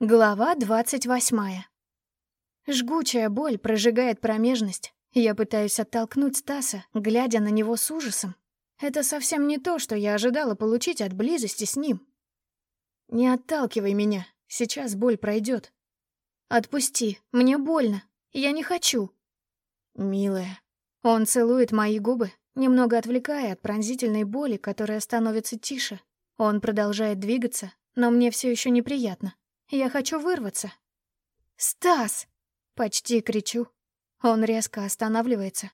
Глава двадцать восьмая. Жгучая боль прожигает промежность. Я пытаюсь оттолкнуть Стаса, глядя на него с ужасом. Это совсем не то, что я ожидала получить от близости с ним. «Не отталкивай меня, сейчас боль пройдет. «Отпусти, мне больно, я не хочу». «Милая». Он целует мои губы, немного отвлекая от пронзительной боли, которая становится тише. Он продолжает двигаться, но мне все еще неприятно. Я хочу вырваться. «Стас!» — почти кричу. Он резко останавливается.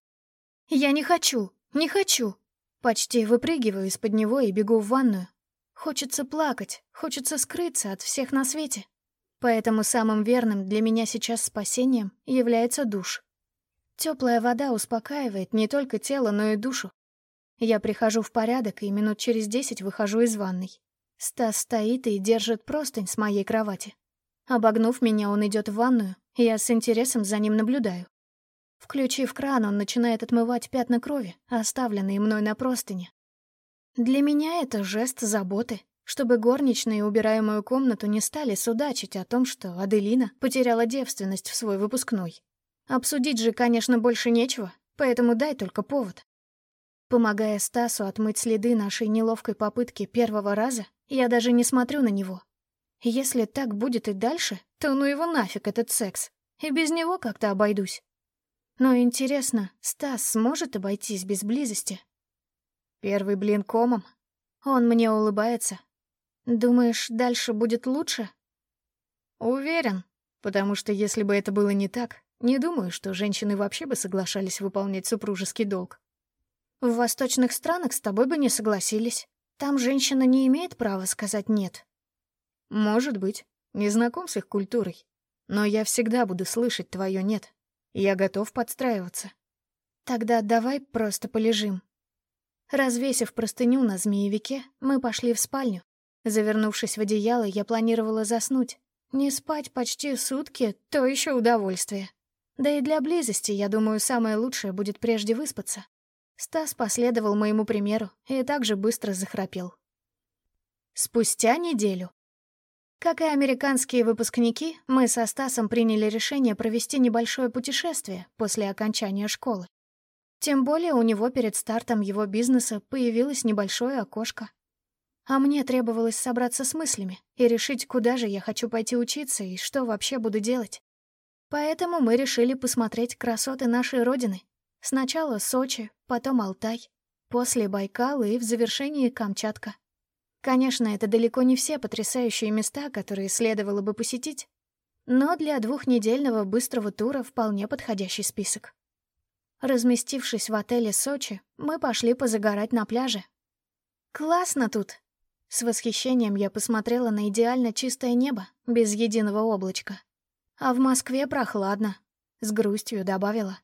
«Я не хочу! Не хочу!» Почти выпрыгиваю из-под него и бегу в ванную. Хочется плакать, хочется скрыться от всех на свете. Поэтому самым верным для меня сейчас спасением является душ. Теплая вода успокаивает не только тело, но и душу. Я прихожу в порядок и минут через десять выхожу из ванной. Стас стоит и держит простынь с моей кровати. Обогнув меня, он идет в ванную, я с интересом за ним наблюдаю. Включив кран, он начинает отмывать пятна крови, оставленные мной на простыне. Для меня это жест заботы, чтобы горничные, убирая мою комнату, не стали судачить о том, что Аделина потеряла девственность в свой выпускной. Обсудить же, конечно, больше нечего, поэтому дай только повод. Помогая Стасу отмыть следы нашей неловкой попытки первого раза, я даже не смотрю на него. Если так будет и дальше, то ну его нафиг этот секс. И без него как-то обойдусь. Но интересно, Стас сможет обойтись без близости? Первый блин комом. Он мне улыбается. Думаешь, дальше будет лучше? Уверен, потому что если бы это было не так, не думаю, что женщины вообще бы соглашались выполнять супружеский долг. В восточных странах с тобой бы не согласились. Там женщина не имеет права сказать «нет». Может быть, не знаком с их культурой. Но я всегда буду слышать твое «нет». Я готов подстраиваться. Тогда давай просто полежим. Развесив простыню на змеевике, мы пошли в спальню. Завернувшись в одеяло, я планировала заснуть. Не спать почти сутки — то еще удовольствие. Да и для близости, я думаю, самое лучшее будет прежде выспаться. Стас последовал моему примеру и также быстро захрапел. Спустя неделю. Как и американские выпускники, мы со Стасом приняли решение провести небольшое путешествие после окончания школы. Тем более у него перед стартом его бизнеса появилось небольшое окошко. А мне требовалось собраться с мыслями и решить, куда же я хочу пойти учиться и что вообще буду делать. Поэтому мы решили посмотреть красоты нашей Родины Сначала Сочи, потом Алтай, после Байкал и в завершении Камчатка. Конечно, это далеко не все потрясающие места, которые следовало бы посетить, но для двухнедельного быстрого тура вполне подходящий список. Разместившись в отеле Сочи, мы пошли позагорать на пляже. «Классно тут!» С восхищением я посмотрела на идеально чистое небо, без единого облачка. А в Москве прохладно, с грустью добавила.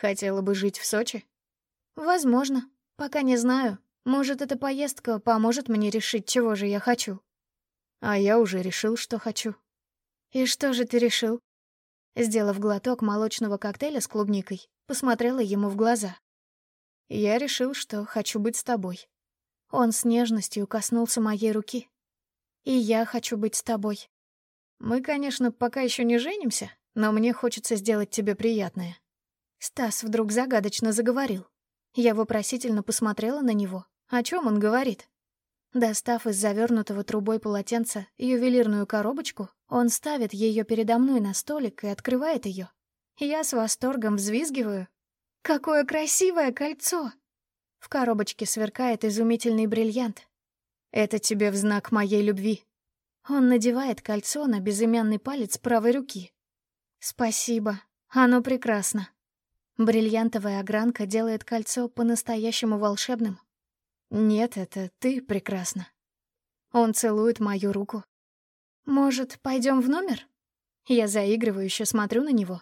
Хотела бы жить в Сочи? Возможно. Пока не знаю. Может, эта поездка поможет мне решить, чего же я хочу. А я уже решил, что хочу. И что же ты решил? Сделав глоток молочного коктейля с клубникой, посмотрела ему в глаза. Я решил, что хочу быть с тобой. Он с нежностью коснулся моей руки. И я хочу быть с тобой. Мы, конечно, пока еще не женимся, но мне хочется сделать тебе приятное. Стас вдруг загадочно заговорил. Я вопросительно посмотрела на него. О чем он говорит? Достав из завернутого трубой полотенца ювелирную коробочку, он ставит ее передо мной на столик и открывает ее. Я с восторгом взвизгиваю. «Какое красивое кольцо!» В коробочке сверкает изумительный бриллиант. «Это тебе в знак моей любви». Он надевает кольцо на безымянный палец правой руки. «Спасибо, оно прекрасно». Бриллиантовая огранка делает кольцо по-настоящему волшебным. Нет, это ты прекрасна. Он целует мою руку. Может, пойдем в номер? Я заигрывающе смотрю на него.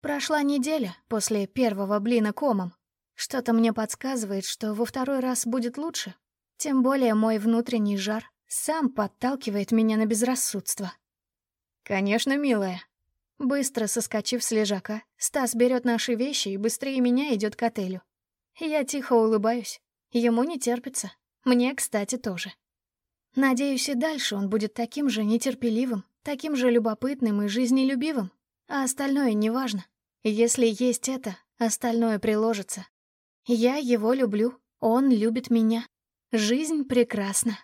Прошла неделя после первого блина комом. Что-то мне подсказывает, что во второй раз будет лучше. Тем более мой внутренний жар сам подталкивает меня на безрассудство. «Конечно, милая», Быстро соскочив с лежака, Стас берет наши вещи и быстрее меня идет к отелю. Я тихо улыбаюсь. Ему не терпится. Мне, кстати, тоже. Надеюсь, и дальше он будет таким же нетерпеливым таким же любопытным и жизнелюбивым, а остальное неважно. Если есть это, остальное приложится. Я его люблю, он любит меня. Жизнь прекрасна.